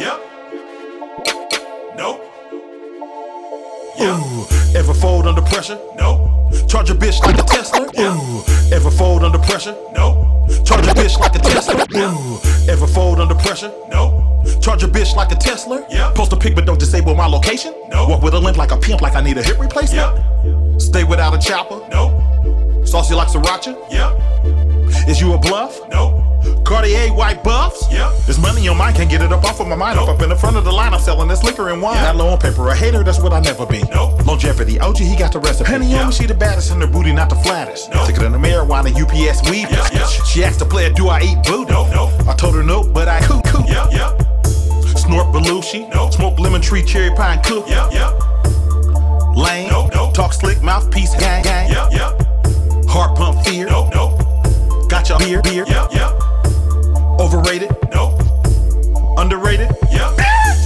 Yep. Nope. Ooh, ever fold under pressure? Nope. Charge a bitch like a Tesla? Ooh, ever fold under pressure? Nope. Charge a bitch like a Tesla? Ooh, ever fold under pressure? Nope. Charge a bitch like a Tesla? Yeah. Post a pic but don't disable my location? No. Walk with a limp like a pimp like I need a hip replacement? Yep. Stay without a chopper? Nope. Saucy like sriracha? Yep. Is you a bluff? Nope. Cartier white buffs? Yeah. There's money on mine, can't get it up off of my mind. Nope. Up, up in the front of the line, I'm selling this liquor and wine. Yeah. Not low on paper, a hater, that's what I never be. Nope. Longevity, OG, he got the recipe. Penny Yeah. on me, she the baddest in her booty, not the flattest. Nope. Sicker than the marijuana, UPS weed. Yeah, yeah. She asked the player, do I eat booty? Nope, nope. I told her no, but I coop coop. Yep. Yep. Snort Belushi. Nope. Smoke lemon tree, cherry pine cook. Yep. Yep. Lame. Nope, nope. Talk slick, mouthpiece, gang, gang. Yep. Yep. Heart pump fear. Nope. Nope. Got your beer, beer. Yep. Yep. Overrated, Nope. Underrated. Yep.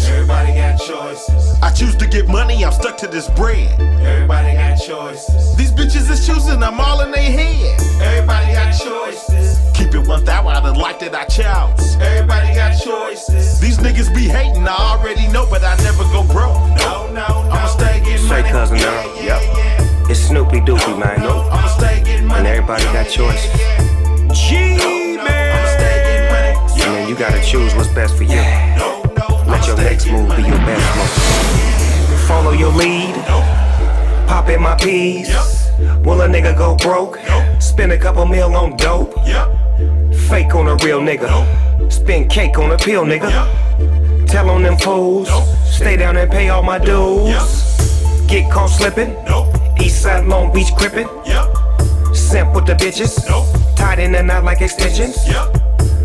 Everybody got choices. I choose to get money, I'm stuck to this bread. Everybody got choices. These bitches is choosing, I'm all in their head. Everybody got choices. Keep it 1000 out of life that I chose. Everybody got choices. These niggas be hating, I already know, but I never go broke. No, no, no. I'ma stay getting Say money. cousin Yeah, now. yeah, yeah. It's Snoopy Doopy, man. No, I'ma stay getting money. And everybody got choices. No, G you gotta choose what's best for you. Let your next move be your best move. Follow your lead. Pop in my peas. Will a nigga go broke? Spend a couple mil on dope. Fake on a real nigga. Spend cake on a pill, nigga. Tell on them fools. Stay down and pay all my dues. Get caught slipping. Eastside Long Beach crippin'. Simp with the bitches. Tied in and out like extensions.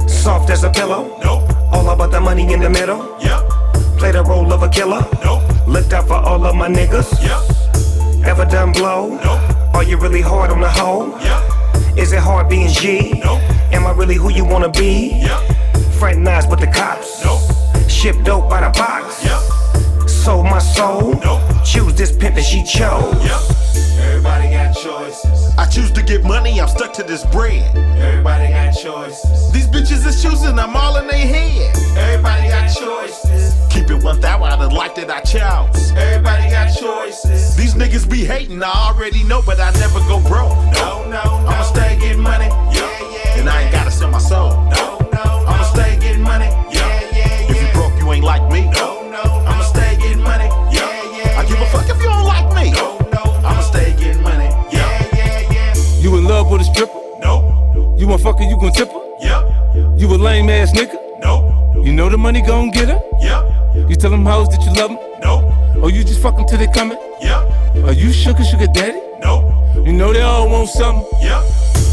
Soft as a pillow. Nope. All about the money in the middle. Yep. Play the role of a killer. Nope. Looked out for all of my niggas. Yep. Ever done blow? Nope. Are you really hard on the hoe? Yep. Is it hard being G? Nope. Am I really who you wanna be? Yep. Fraternize with the cops. Nope. Ship dope by the box. Yep. Sold my soul. Nope. Choose this pimp and she chose. Yep. Everybody choices. I choose to get money, I'm stuck to this bread. Everybody got choices. These bitches is choosing, I'm all in their head. Everybody got choices. Keep it one 1000 out of life that I chose. Everybody got choices. These niggas be hating, I already know, but I never go broke. No, no, no. I'ma stay getting money. Yeah, yeah. And I ain't gotta sell my soul. No, no, I'ma stay getting money. Yeah, Nope. You gon' tip her? Yep. You a lame ass nigga? Nope. You know the money gon' get her? Yep. You tell them hoes that you love them? Nope. Or oh, you just fuck them till they coming? Yep. Are you sugar sugar daddy? Nope. You know they all want something. Yep.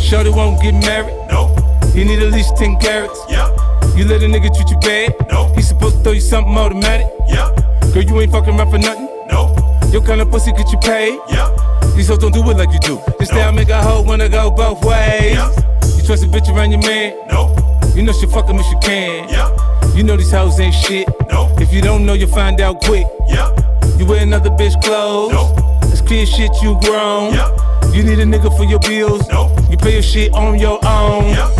Shorty won't get married. Nope. You need at least 10 carats. Yep. You let a nigga treat you bad. No. He supposed to throw you something automatic. Yep. Girl, you ain't fucking around for nothing. Nope. Your kind of pussy get you paid. Yep. These hoes don't do it like you do. This No. style make a hoe wanna go both ways. Yeah. Trust a bitch around your man. Nope. You know she fuck him if she can. Yep. You know these hoes ain't shit. Nope. If you don't know, you'll find out quick. Yep. You wear another bitch clothes. Nope. It's clear shit you grown. Yep. You need a nigga for your bills. Nope. You pay your shit on your own. Yep.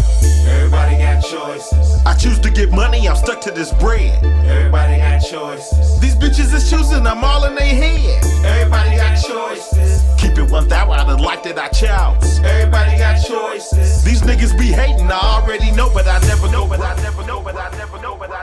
Everybody got choices. I choose to get money, I'm stuck to this bread. Everybody got choices. These bitches is choosing, I'm all in their head. Everybody got choices. Keep it 1000 out of life that I chose. Everybody got choices. These niggas be hating, I already know, but I never know, but I never know, but I never know. But I know.